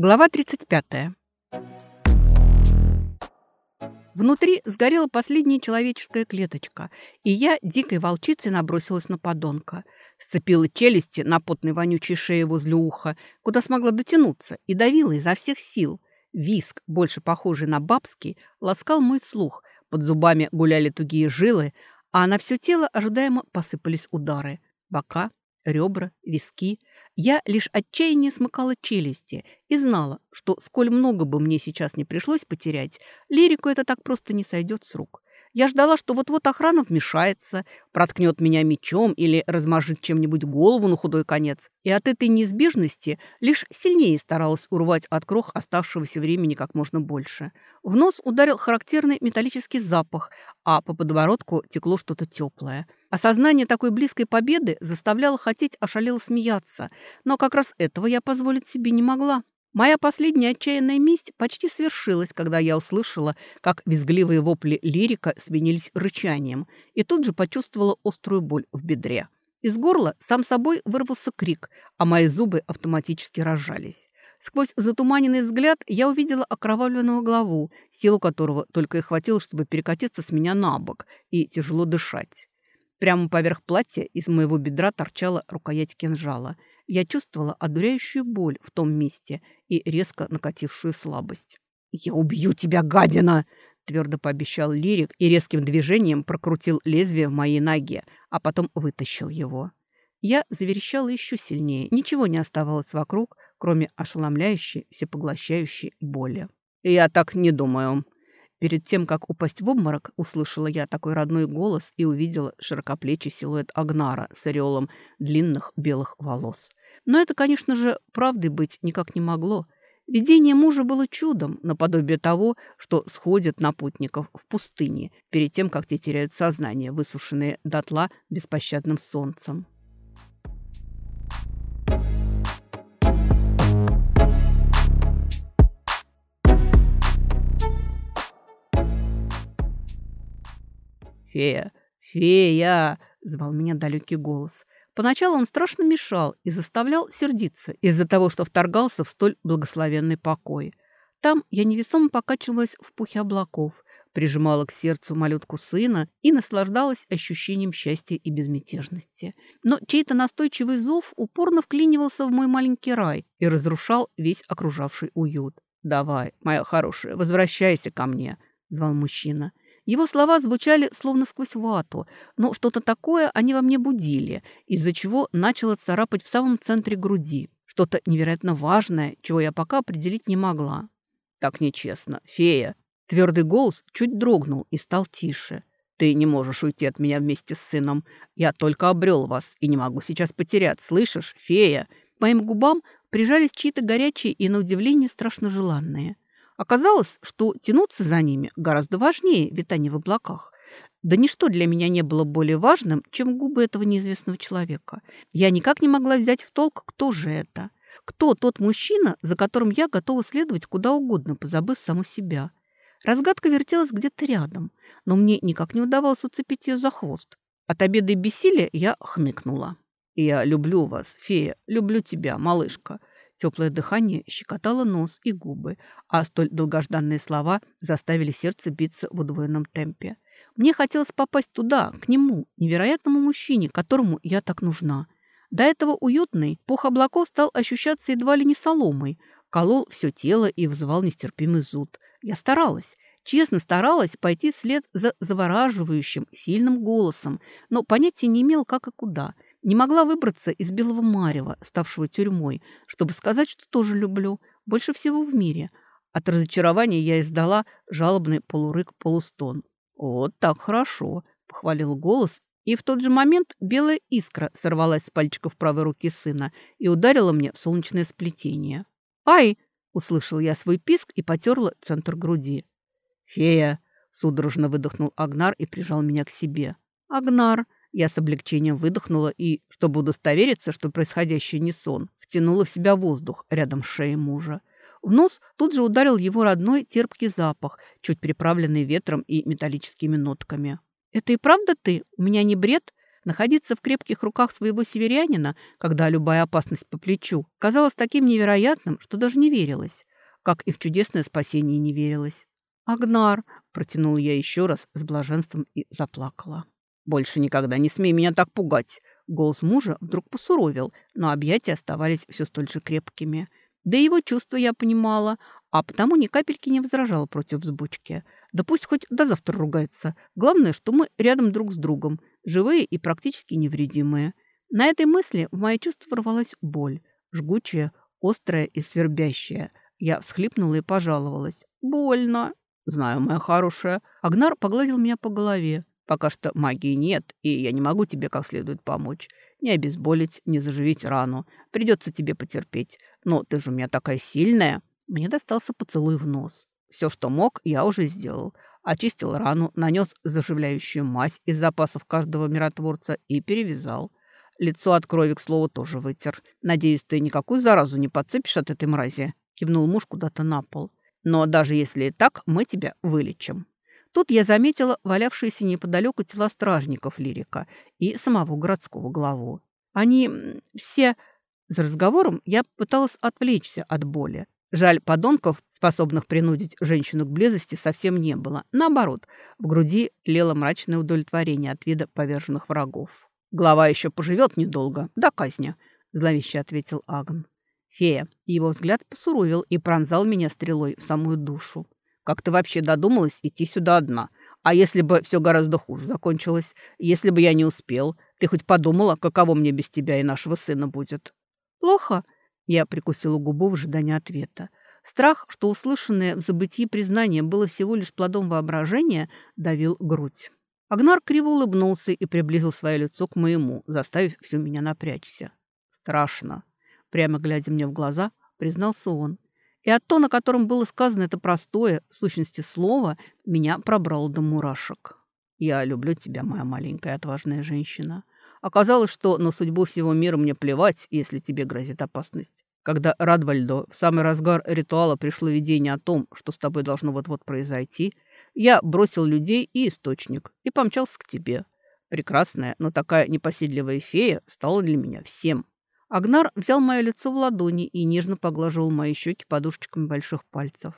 Глава 35. Внутри сгорела последняя человеческая клеточка, и я дикой волчицей набросилась на подонка. Сцепила челюсти на потной вонючей шее возле уха, куда смогла дотянуться, и давила изо всех сил. Виск, больше похожий на бабский, ласкал мой слух. Под зубами гуляли тугие жилы, а на все тело ожидаемо посыпались удары. Бока, ребра, виски. Я лишь отчаяние смыкала челюсти и знала, что сколь много бы мне сейчас не пришлось потерять, лирику это так просто не сойдет с рук. Я ждала, что вот-вот охрана вмешается, проткнет меня мечом или размажет чем-нибудь голову на худой конец. И от этой неизбежности лишь сильнее старалась урвать от крох оставшегося времени как можно больше. В нос ударил характерный металлический запах, а по подбородку текло что-то теплое. Осознание такой близкой победы заставляло хотеть ошалело смеяться, но как раз этого я позволить себе не могла. Моя последняя отчаянная месть почти свершилась, когда я услышала, как визгливые вопли лирика сменились рычанием, и тут же почувствовала острую боль в бедре. Из горла сам собой вырвался крик, а мои зубы автоматически разжались. Сквозь затуманенный взгляд я увидела окровавленного главу, силу которого только и хватило, чтобы перекатиться с меня на бок и тяжело дышать. Прямо поверх платья из моего бедра торчала рукоять кинжала – я чувствовала одуряющую боль в том месте и резко накатившую слабость. «Я убью тебя, гадина!» твердо пообещал Лирик и резким движением прокрутил лезвие в моей ноге, а потом вытащил его. Я заверещала еще сильнее. Ничего не оставалось вокруг, кроме ошеломляющей, всепоглощающей боли. «Я так не думаю». Перед тем, как упасть в обморок, услышала я такой родной голос и увидела широкоплечий силуэт Агнара с ореолом длинных белых волос. Но это, конечно же, правдой быть никак не могло. Видение мужа было чудом, наподобие того, что сходят на путников в пустыне, перед тем, как те теряют сознание, высушенные дотла беспощадным солнцем. «Фея! Фея!» — звал меня далекий голос. Поначалу он страшно мешал и заставлял сердиться из-за того, что вторгался в столь благословенный покой. Там я невесомо покачивалась в пухе облаков, прижимала к сердцу малютку сына и наслаждалась ощущением счастья и безмятежности. Но чей-то настойчивый зов упорно вклинивался в мой маленький рай и разрушал весь окружавший уют. «Давай, моя хорошая, возвращайся ко мне», — звал мужчина. Его слова звучали словно сквозь вату, но что-то такое они во мне будили, из-за чего начало царапать в самом центре груди. Что-то невероятно важное, чего я пока определить не могла. «Так нечестно. Фея!» Твердый голос чуть дрогнул и стал тише. «Ты не можешь уйти от меня вместе с сыном. Я только обрел вас и не могу сейчас потерять. Слышишь, фея?» моим губам прижались чьи-то горячие и, на удивление, страшно желанные – Оказалось, что тянуться за ними гораздо важнее витания в облаках. Да ничто для меня не было более важным, чем губы этого неизвестного человека. Я никак не могла взять в толк, кто же это. Кто тот мужчина, за которым я готова следовать куда угодно, позабыв саму себя. Разгадка вертелась где-то рядом, но мне никак не удавалось уцепить ее за хвост. От обеда и бессилия я хныкнула. «Я люблю вас, фея, люблю тебя, малышка», Теплое дыхание щекотало нос и губы, а столь долгожданные слова заставили сердце биться в удвоенном темпе. Мне хотелось попасть туда, к нему, невероятному мужчине, которому я так нужна. До этого уютный пух облаков стал ощущаться едва ли не соломой, колол все тело и вызывал нестерпимый зуд. Я старалась, честно старалась пойти вслед за завораживающим, сильным голосом, но понятия не имел, как и куда – не могла выбраться из белого марева, ставшего тюрьмой, чтобы сказать, что тоже люблю, больше всего в мире. От разочарования я издала жалобный полурык-полустон. «Вот так хорошо», — похвалил голос, и в тот же момент белая искра сорвалась с пальчиков правой руки сына и ударила мне в солнечное сплетение. «Ай!» — услышал я свой писк и потерла центр груди. «Фея!» — судорожно выдохнул Агнар и прижал меня к себе. «Агнар!» Я с облегчением выдохнула и, чтобы удостовериться, что происходящее не сон, втянула в себя воздух рядом с шеей мужа. В нос тут же ударил его родной терпкий запах, чуть приправленный ветром и металлическими нотками. «Это и правда ты? У меня не бред?» Находиться в крепких руках своего северянина, когда любая опасность по плечу, казалось таким невероятным, что даже не верилось. Как и в чудесное спасение не верилось. «Агнар!» – протянул я еще раз с блаженством и заплакала. «Больше никогда не смей меня так пугать!» Голос мужа вдруг посуровил, но объятия оставались все столь же крепкими. Да и его чувства я понимала, а потому ни капельки не возражала против взбучки. Да пусть хоть до завтра ругается. Главное, что мы рядом друг с другом, живые и практически невредимые. На этой мысли в мои чувства ворвалась боль, жгучая, острая и свербящая. Я всхлипнула и пожаловалась. «Больно!» «Знаю, моя хорошая». Агнар погладил меня по голове. «Пока что магии нет, и я не могу тебе как следует помочь. Не обезболить, не заживить рану. Придется тебе потерпеть. Но ты же у меня такая сильная». Мне достался поцелуй в нос. Все, что мог, я уже сделал. Очистил рану, нанес заживляющую мазь из запасов каждого миротворца и перевязал. Лицо от крови, к слову, тоже вытер. «Надеюсь, ты никакую заразу не подцепишь от этой мрази?» Кивнул муж куда-то на пол. «Но даже если и так, мы тебя вылечим». Тут я заметила валявшиеся неподалеку тела стражников Лирика и самого городского главу. Они все... За разговором я пыталась отвлечься от боли. Жаль, подонков, способных принудить женщину к близости, совсем не было. Наоборот, в груди лело мрачное удовлетворение от вида поверженных врагов. «Глава еще поживет недолго, до казни», – зловеще ответил Агн. «Фея». Его взгляд посуровил и пронзал меня стрелой в самую душу. «Как ты вообще додумалась идти сюда одна? А если бы все гораздо хуже закончилось? Если бы я не успел? Ты хоть подумала, каково мне без тебя и нашего сына будет?» «Плохо», я прикусила губу в ожидании ответа. Страх, что услышанное в забытии признание было всего лишь плодом воображения, давил грудь. Агнар криво улыбнулся и приблизил свое лицо к моему, заставив всю меня напрячься. «Страшно», — прямо глядя мне в глаза, признался он. И от тона, которым было сказано это простое, в сущности, слово, меня пробрало до мурашек. «Я люблю тебя, моя маленькая отважная женщина. Оказалось, что на судьбу всего мира мне плевать, если тебе грозит опасность. Когда Радвальдо в самый разгар ритуала пришло видение о том, что с тобой должно вот-вот произойти, я бросил людей и источник и помчался к тебе. Прекрасная, но такая непоседливая фея стала для меня всем. Агнар взял мое лицо в ладони и нежно поглаживал мои щеки подушечками больших пальцев.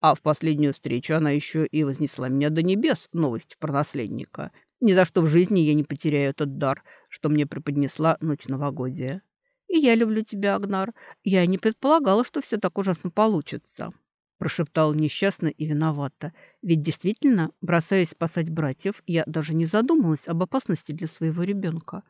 А в последнюю встречу она еще и вознесла меня до небес новость про наследника – ни за что в жизни я не потеряю этот дар, что мне преподнесла ночь новогодия. И я люблю тебя, Агнар. Я не предполагала, что все так ужасно получится. Прошептал несчастно и виновато. Ведь действительно, бросаясь спасать братьев, я даже не задумалась об опасности для своего ребенка.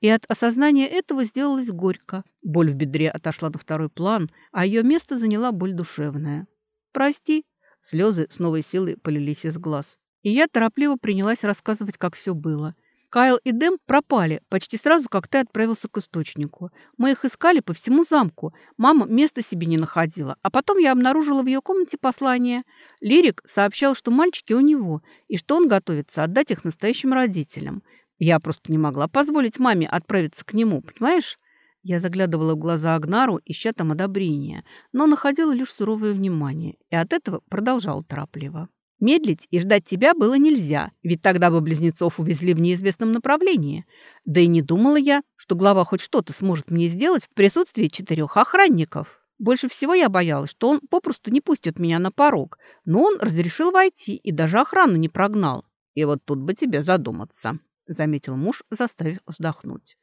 И от осознания этого сделалось горько. Боль в бедре отошла на второй план, а ее место заняла боль душевная. «Прости». Слезы с новой силой полились из глаз. И я торопливо принялась рассказывать, как все было. Кайл и Дэм пропали почти сразу, как ты отправился к источнику. Мы их искали по всему замку. Мама места себе не находила. А потом я обнаружила в ее комнате послание. Лирик сообщал, что мальчики у него, и что он готовится отдать их настоящим родителям. Я просто не могла позволить маме отправиться к нему, понимаешь? Я заглядывала в глаза Агнару, ища там одобрения, но находила лишь суровое внимание, и от этого продолжала торопливо. Медлить и ждать тебя было нельзя, ведь тогда бы близнецов увезли в неизвестном направлении. Да и не думала я, что глава хоть что-то сможет мне сделать в присутствии четырех охранников. Больше всего я боялась, что он попросту не пустит меня на порог, но он разрешил войти и даже охрану не прогнал. И вот тут бы тебе задуматься, заметил муж, заставив вздохнуть.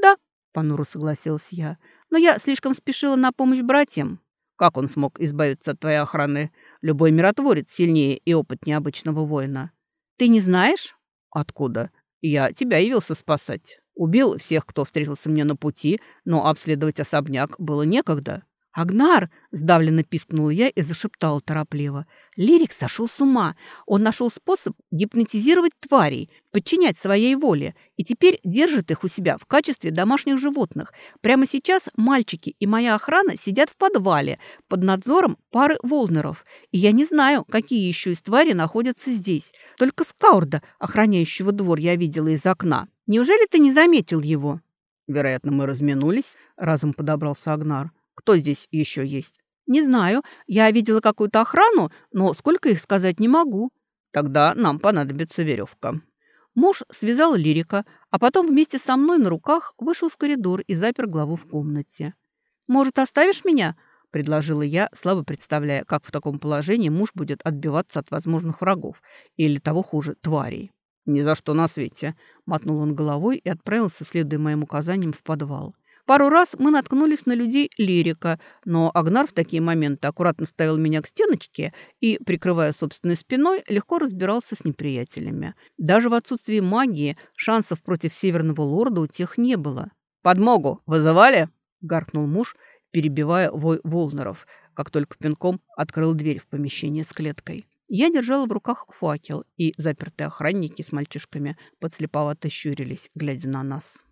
Да, понуро согласилась я, но я слишком спешила на помощь братьям. Как он смог избавиться от твоей охраны? Любой миротворец сильнее и опытнее обычного воина. Ты не знаешь? Откуда? Я тебя явился спасать. Убил всех, кто встретился мне на пути, но обследовать особняк было некогда. «Агнар!» – сдавленно пискнул я и зашептал торопливо. Лирик сошел с ума. Он нашел способ гипнотизировать тварей, подчинять своей воле, и теперь держит их у себя в качестве домашних животных. Прямо сейчас мальчики и моя охрана сидят в подвале под надзором пары волнеров, и я не знаю, какие еще из тварей находятся здесь. Только Скаурда, охраняющего двор, я видела из окна. Неужели ты не заметил его?» «Вероятно, мы разминулись», – разом подобрался Агнар. Кто здесь еще есть? Не знаю. Я видела какую-то охрану, но сколько их сказать не могу. Тогда нам понадобится веревка. Муж связал лирика, а потом вместе со мной на руках вышел в коридор и запер главу в комнате. «Может, оставишь меня?» – предложила я, слабо представляя, как в таком положении муж будет отбиваться от возможных врагов или, того хуже, тварей. «Ни за что на свете!» – мотнул он головой и отправился, следуя моим указаниям, в подвал. Пару раз мы наткнулись на людей лирика, но Агнар в такие моменты аккуратно ставил меня к стеночке и, прикрывая собственной спиной, легко разбирался с неприятелями. Даже в отсутствии магии шансов против Северного Лорда у тех не было. «Подмогу вызывали?» – гаркнул муж, перебивая вой Волнеров, как только пинком открыл дверь в помещение с клеткой. Я держала в руках факел, и запертые охранники с мальчишками подслеповато щурились, глядя на нас.